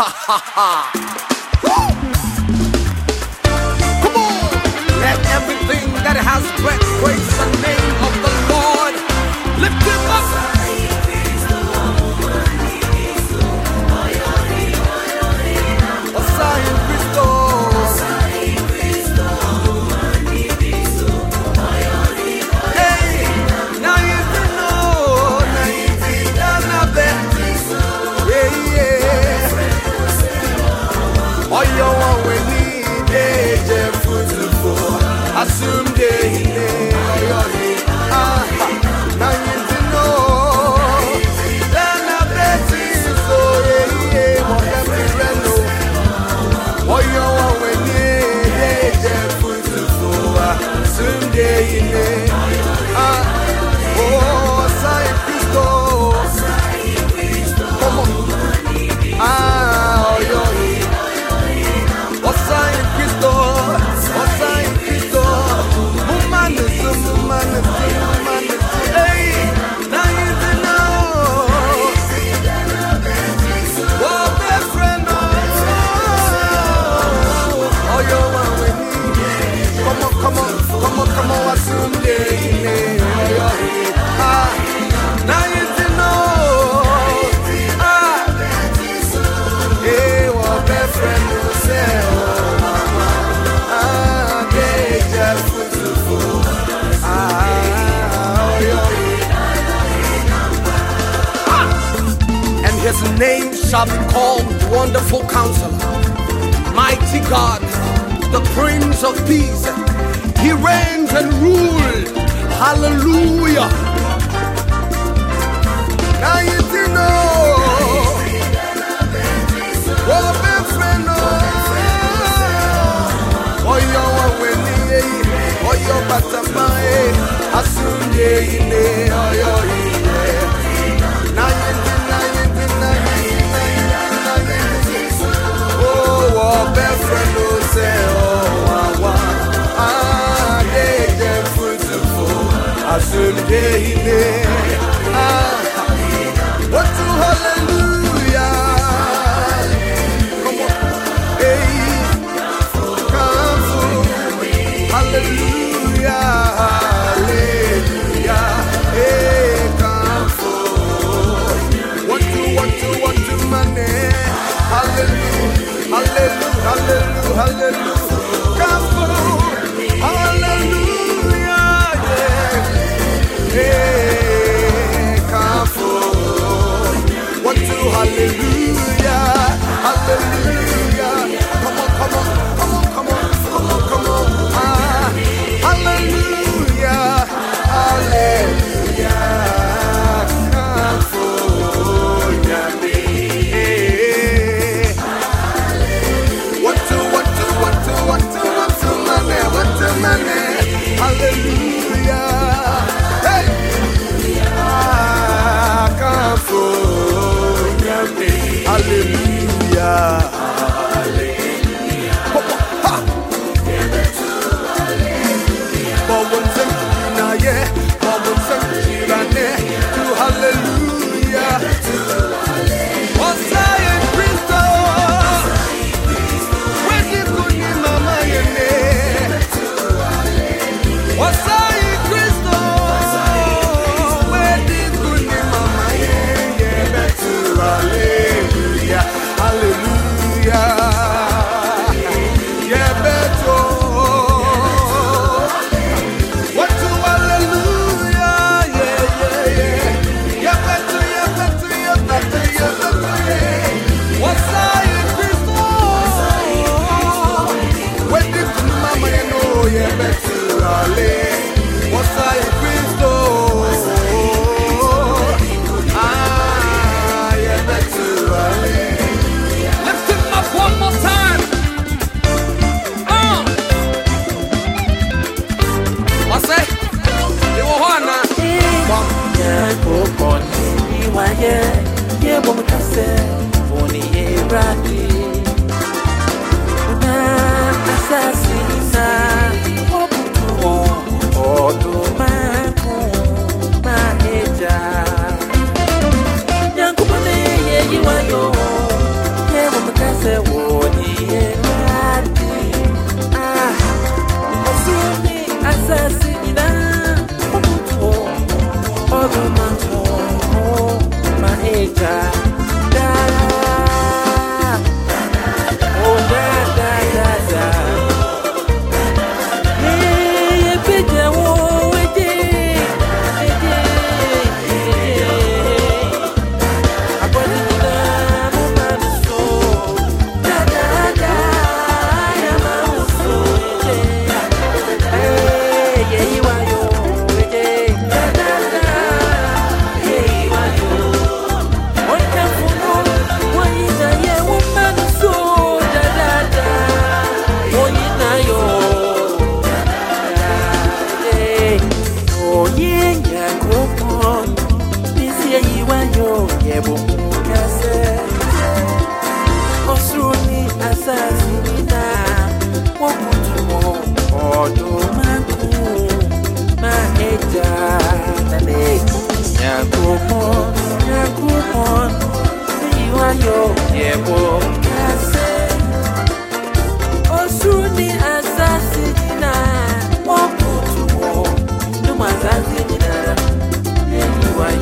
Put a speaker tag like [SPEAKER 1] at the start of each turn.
[SPEAKER 1] Come on, let everything that has breath praise the name of the Lord. Lift him up. shall be called Wonderful Counselor, Mighty God, the Prince of Peace. He reigns and rules. Hallelujah. Now you know. Oyo batamae asunye ine oyo querer bomkase, "Only a bradi. Yeah, come on, yeah, come on. You are your yeah, boy. Osuni asasina, wakutuo, numazazinina, yeah, you are